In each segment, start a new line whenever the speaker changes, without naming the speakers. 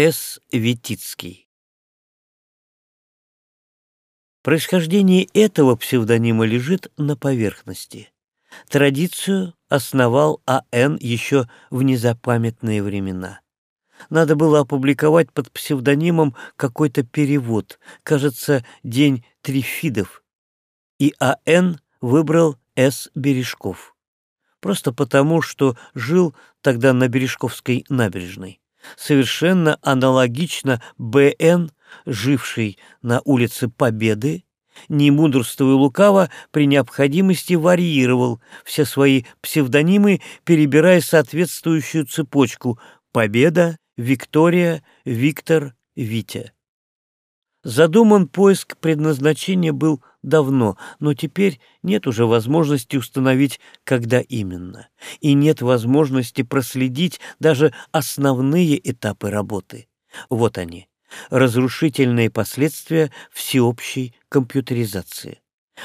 С. Витицкий. Происхождение этого псевдонима лежит на поверхности. Традицию основал А.Н. еще в незапамятные времена. Надо было опубликовать под псевдонимом какой-то перевод, кажется, «День Трифидов», и А.Н. выбрал С. Бережков. Просто потому, что жил тогда на Бережковской набережной. Совершенно аналогично Б.Н., живший на улице Победы, не мудрствуя лукаво, при необходимости варьировал все свои псевдонимы, перебирая соответствующую цепочку «Победа», «Виктория», «Виктор», «Витя». Задуман поиск предназначения был давно, но теперь нет уже возможности установить, когда именно, и нет возможности проследить даже основные этапы работы. Вот они, разрушительные последствия всеобщей компьютеризации.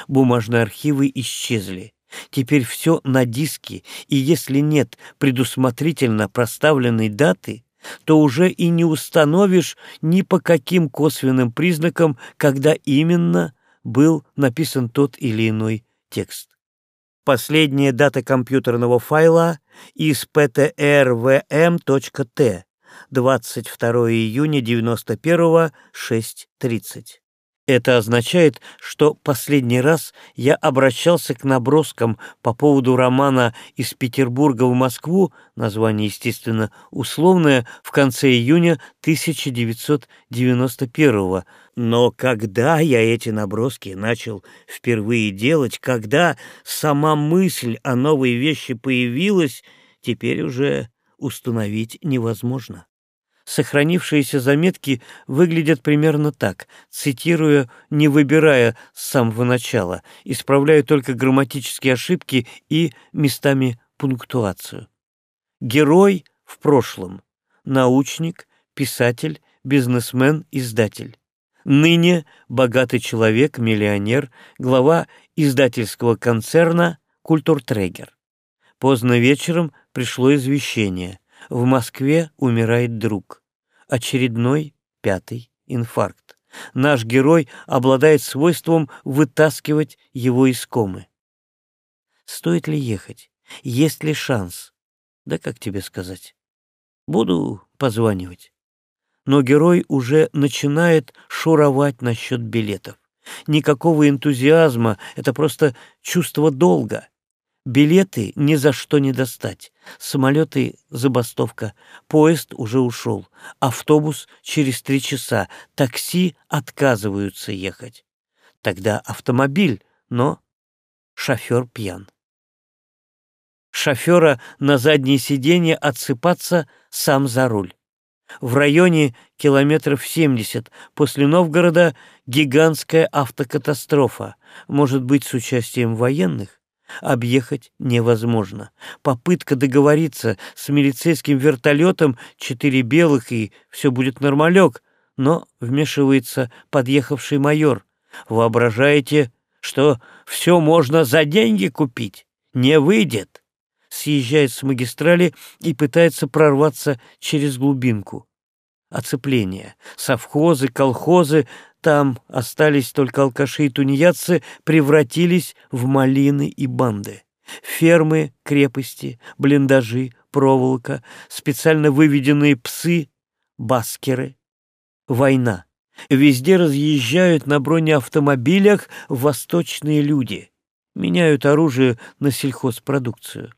Бумажные архивы исчезли. Теперь все на диске, и если нет предусмотрительно проставленной даты, то уже и не установишь ни по каким косвенным признакам, когда именно был написан тот или иной текст. Последняя дата компьютерного файла из ptrvm.t 22 июня 91 6.30. Это означает, что последний раз я обращался к наброскам по поводу романа «Из Петербурга в Москву», название, естественно, условное, в конце июня 1991 Но когда я эти наброски начал впервые делать, когда сама мысль о новой вещи появилась, теперь уже установить невозможно. Сохранившиеся заметки выглядят примерно так, цитируя, не выбирая с самого начала, исправляя только грамматические ошибки и местами пунктуацию. Герой в прошлом. Научник, писатель, бизнесмен, издатель. Ныне богатый человек, миллионер, глава издательского концерна «Культуртрегер». Поздно вечером пришло извещение. В Москве умирает друг. Очередной пятый инфаркт. Наш герой обладает свойством вытаскивать его из комы. Стоит ли ехать? Есть ли шанс? Да как тебе сказать? Буду позванивать. Но герой уже начинает шуровать насчет билетов. Никакого энтузиазма, это просто чувство долга. Билеты ни за что не достать. Самолеты — забастовка. Поезд уже ушел. Автобус через три часа. Такси отказываются ехать. Тогда автомобиль, но шофер пьян. Шофера на заднее сиденье отсыпаться сам за руль. В районе километров 70 после Новгорода гигантская автокатастрофа, может быть, с участием военных объехать невозможно. Попытка договориться с милицейским вертолетом, четыре белых и все будет нормалек, но вмешивается подъехавший майор. Воображаете, что все можно за деньги купить? Не выйдет. Съезжает с магистрали и пытается прорваться через глубинку. Оцепление. Совхозы, колхозы, там остались только алкаши и тунеядцы, превратились в малины и банды. Фермы, крепости, блиндажи, проволока, специально выведенные псы, баскеры. Война. Везде разъезжают на бронеавтомобилях восточные люди. Меняют оружие на сельхозпродукцию.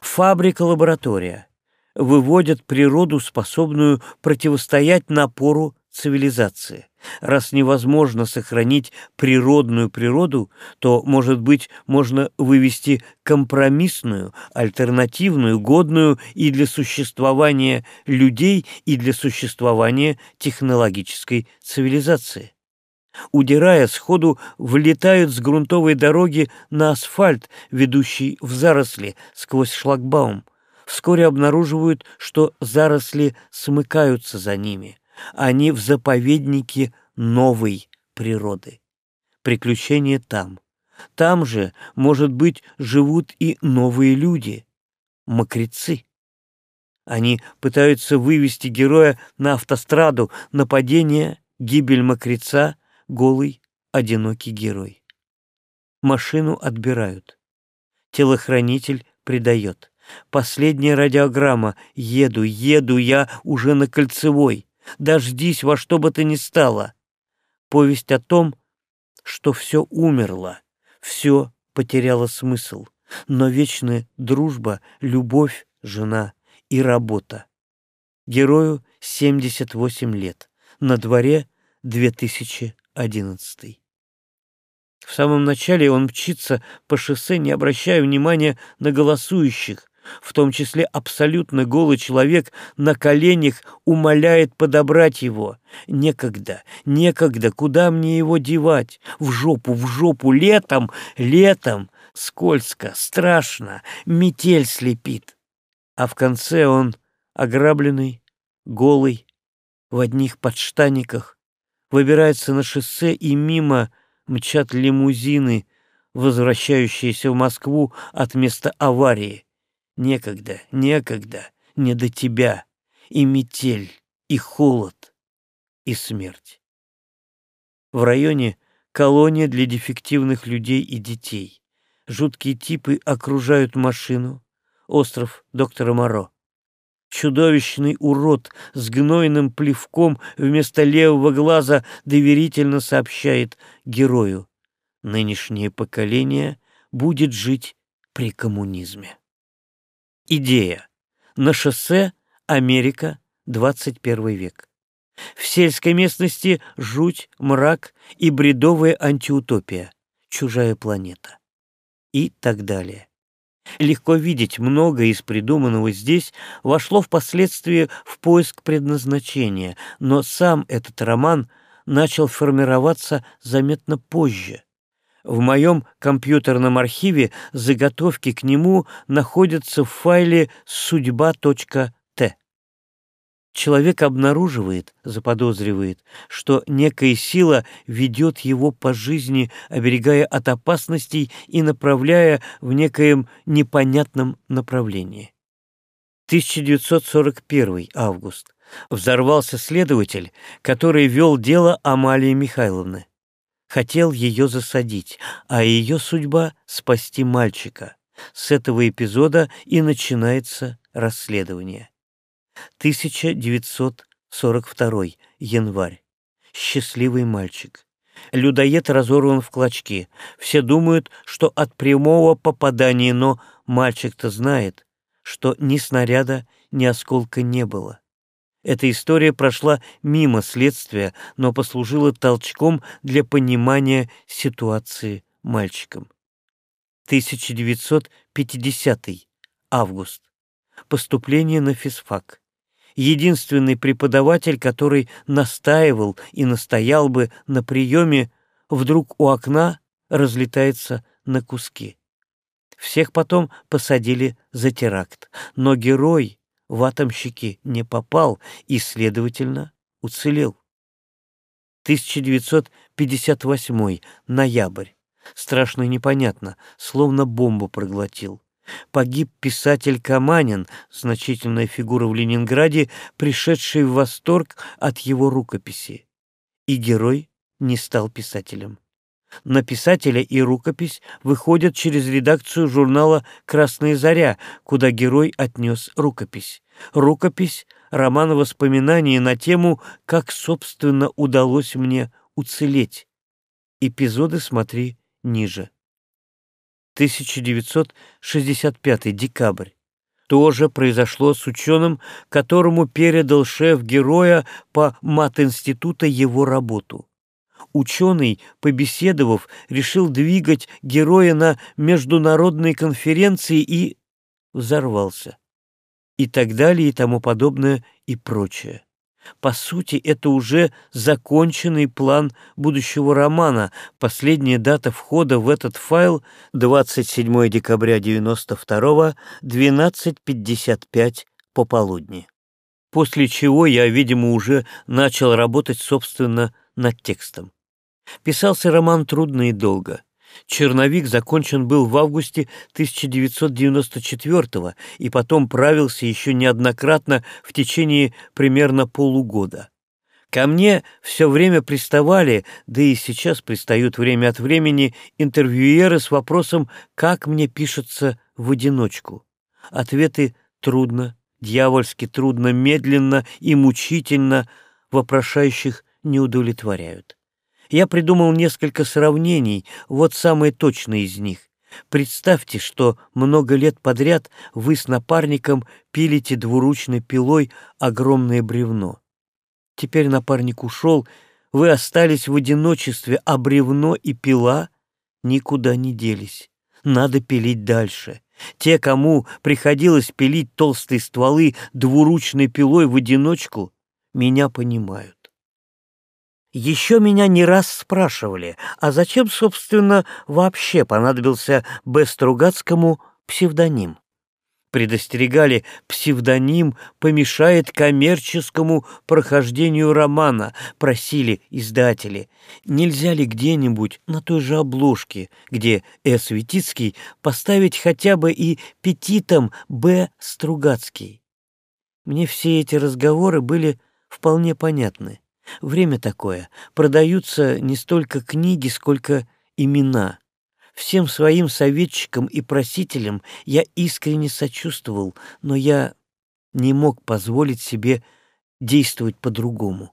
Фабрика-лаборатория. Выводят природу, способную противостоять напору цивилизации. Раз невозможно сохранить природную природу, то, может быть, можно вывести компромиссную, альтернативную, годную и для существования людей, и для существования технологической цивилизации. Удирая сходу, влетают с грунтовой дороги на асфальт, ведущий в заросли сквозь шлагбаум. Вскоре обнаруживают, что заросли смыкаются за ними – они в заповеднике новой природы. Приключения там. Там же, может быть, живут и новые люди, мокрецы. Они пытаются вывести героя на автостраду, нападение, гибель мокреца, голый, одинокий герой. Машину отбирают. Телохранитель предает. Последняя радиограмма. Еду, еду я уже на кольцевой. Дождись во что бы то ни стало. Повесть о том, что все умерло, все потеряло смысл, но вечная дружба, любовь, жена и работа. Герою 78 лет, на дворе 2011. В самом начале он мчится по шоссе, не обращая внимания на голосующих, в том числе абсолютно голый человек на коленях умоляет подобрать его. Некогда, некогда, куда мне его девать? В жопу, в жопу, летом, летом. Скользко, страшно, метель слепит. А в конце он ограбленный, голый, в одних подштаниках, выбирается на шоссе и мимо мчат лимузины, возвращающиеся в Москву от места аварии. Некогда, некогда, не до тебя. И метель, и холод, и смерть. В районе колония для дефективных людей и детей. Жуткие типы окружают машину. Остров доктора Моро. Чудовищный урод с гнойным плевком вместо левого глаза доверительно сообщает герою. Нынешнее поколение будет жить при коммунизме. Идея. На шоссе Америка, 21 век. В сельской местности жуть, мрак и бредовая антиутопия, чужая планета. И так далее. Легко видеть, многое из придуманного здесь вошло впоследствии в поиск предназначения, но сам этот роман начал формироваться заметно позже, в моем компьютерном архиве заготовки к нему находятся в файле судьба.т. Человек обнаруживает, заподозривает, что некая сила ведет его по жизни, оберегая от опасностей и направляя в некоем непонятном направлении. 1941 август. Взорвался следователь, который вел дело Амалии Михайловны хотел ее засадить, а ее судьба — спасти мальчика. С этого эпизода и начинается расследование. 1942 январь. Счастливый мальчик. Людоед разорван в клочки. Все думают, что от прямого попадания, но мальчик-то знает, что ни снаряда, ни осколка не было. Эта история прошла мимо следствия, но послужила толчком для понимания ситуации мальчиком. 1950 август. Поступление на физфак. Единственный преподаватель, который настаивал и настоял бы на приеме, вдруг у окна разлетается на куски. Всех потом посадили за теракт, но герой в атомщики не попал и, следовательно, уцелел. 1958 ноябрь. Страшно и непонятно, словно бомбу проглотил. Погиб писатель Каманин, значительная фигура в Ленинграде, пришедший в восторг от его рукописи. И герой не стал писателем на писателя и рукопись выходят через редакцию журнала «Красная заря», куда герой отнес рукопись. Рукопись — роман воспоминаний на тему «Как, собственно, удалось мне уцелеть». Эпизоды смотри ниже. 1965 декабрь. То же произошло с ученым, которому передал шеф героя по мат-института его работу ученый, побеседовав, решил двигать героя на международной конференции и взорвался. И так далее, и тому подобное, и прочее. По сути, это уже законченный план будущего романа. Последняя дата входа в этот файл — 27 декабря 92 12.55 пополудни. После чего я, видимо, уже начал работать, собственно, над текстом. Писался роман трудно и долго. Черновик закончен был в августе 1994 и потом правился еще неоднократно в течение примерно полугода. Ко мне все время приставали, да и сейчас пристают время от времени интервьюеры с вопросом, как мне пишется в одиночку. Ответы трудно, дьявольски трудно, медленно и мучительно вопрошающих не удовлетворяют. Я придумал несколько сравнений, вот самые точные из них. Представьте, что много лет подряд вы с напарником пилите двуручной пилой огромное бревно. Теперь напарник ушел, вы остались в одиночестве, а бревно и пила никуда не делись. Надо пилить дальше. Те, кому приходилось пилить толстые стволы двуручной пилой в одиночку, меня понимают. Еще меня не раз спрашивали, а зачем, собственно, вообще понадобился Б. Стругацкому псевдоним? Предостерегали, псевдоним помешает коммерческому прохождению романа, просили издатели. Нельзя ли где-нибудь на той же обложке, где С. Витицкий, поставить хотя бы и петитом Б. Стругацкий? Мне все эти разговоры были вполне понятны. Время такое. Продаются не столько книги, сколько имена. Всем своим советчикам и просителям я искренне сочувствовал, но я не мог позволить себе действовать по-другому.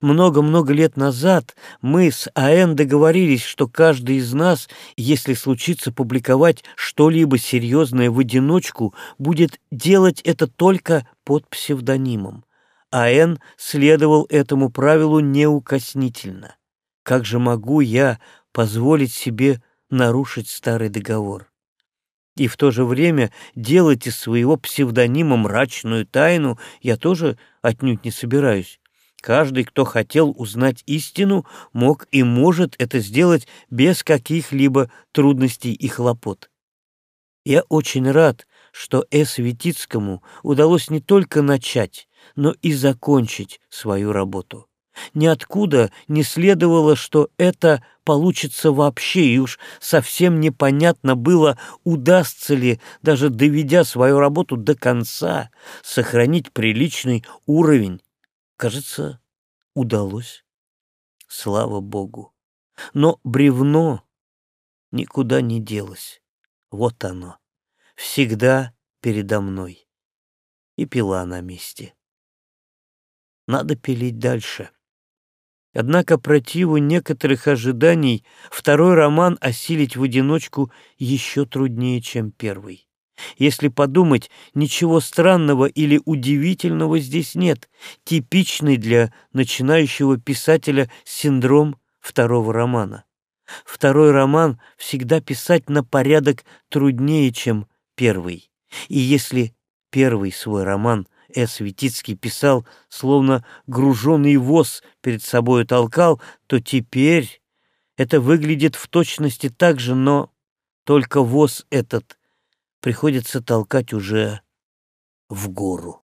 Много-много лет назад мы с АН договорились, что каждый из нас, если случится публиковать что-либо серьезное в одиночку, будет делать это только под псевдонимом. А.Н. следовал этому правилу неукоснительно. Как же могу я позволить себе нарушить старый договор? И в то же время делать из своего псевдонима мрачную тайну я тоже отнюдь не собираюсь. Каждый, кто хотел узнать истину, мог и может это сделать без каких-либо трудностей и хлопот. Я очень рад, что С. Витицкому удалось не только начать, но и закончить свою работу. Ниоткуда не следовало, что это получится вообще, и уж совсем непонятно было, удастся ли, даже доведя свою работу до конца, сохранить приличный уровень. Кажется, удалось. Слава Богу. Но бревно никуда не делось. Вот оно. Всегда передо мной. И пила на месте. Надо пилить дальше. Однако противу некоторых ожиданий второй роман осилить в одиночку еще труднее, чем первый. Если подумать, ничего странного или удивительного здесь нет. Типичный для начинающего писателя синдром второго романа. Второй роман всегда писать на порядок труднее, чем первый. И если первый свой роман с. Витицкий писал, словно груженный воз перед собой толкал, то теперь это выглядит в точности так же, но только воз этот приходится толкать уже в гору.